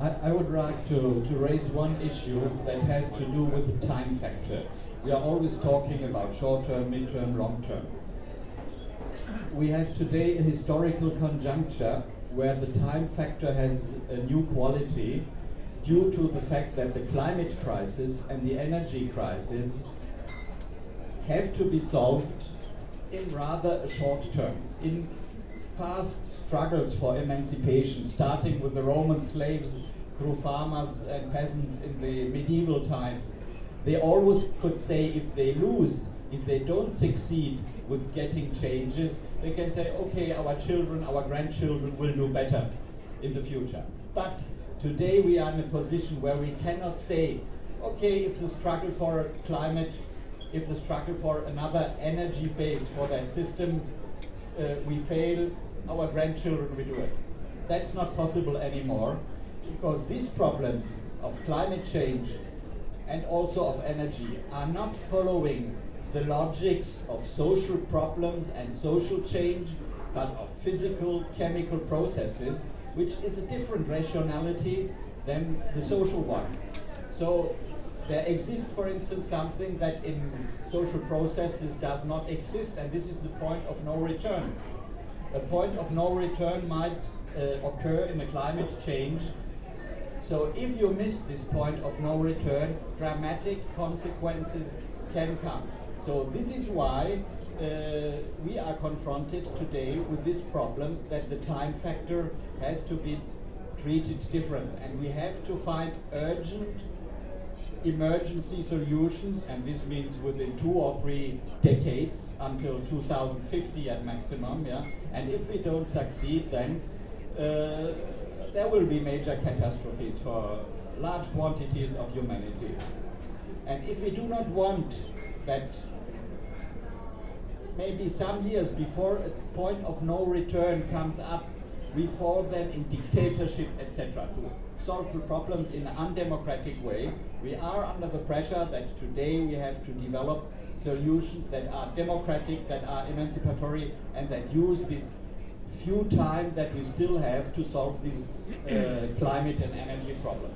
I, I would like to, to raise one issue that has to do with the time factor. We are always talking about short term, mid term, long term. We have today a historical conjuncture where the time factor has a new quality due to the fact that the climate crisis and the energy crisis have to be solved in rather a short term. In past struggles for emancipation, starting with the Roman slaves through farmers and peasants in the medieval times, they always could say if they lose, if they don't succeed with getting changes, they can say, okay, our children, our grandchildren will do better in the future. But today we are in a position where we cannot say, okay, if the struggle for climate, if the struggle for another energy base for that system, uh, we fail, our grandchildren will do it. That's not possible anymore because these problems of climate change and also of energy are not following the logics of social problems and social change, but of physical chemical processes, which is a different rationality than the social one. So there exists, for instance, something that in social processes does not exist, and this is the point of no return. A point of no return might uh, occur in a climate change so if you miss this point of no return, dramatic consequences can come. So this is why uh, we are confronted today with this problem that the time factor has to be treated different and we have to find urgent emergency solutions and this means within two or three decades until 2050 at maximum yeah and if we don't succeed then uh, there will be major catastrophes for large quantities of humanity. And if we do not want that maybe some years before a point of no return comes up, we fall then in dictatorship, etc. To solve the problems in an undemocratic way, we are under the pressure that today we have to develop solutions that are democratic, that are emancipatory, and that use this few time that we still have to solve this uh, climate and energy problem.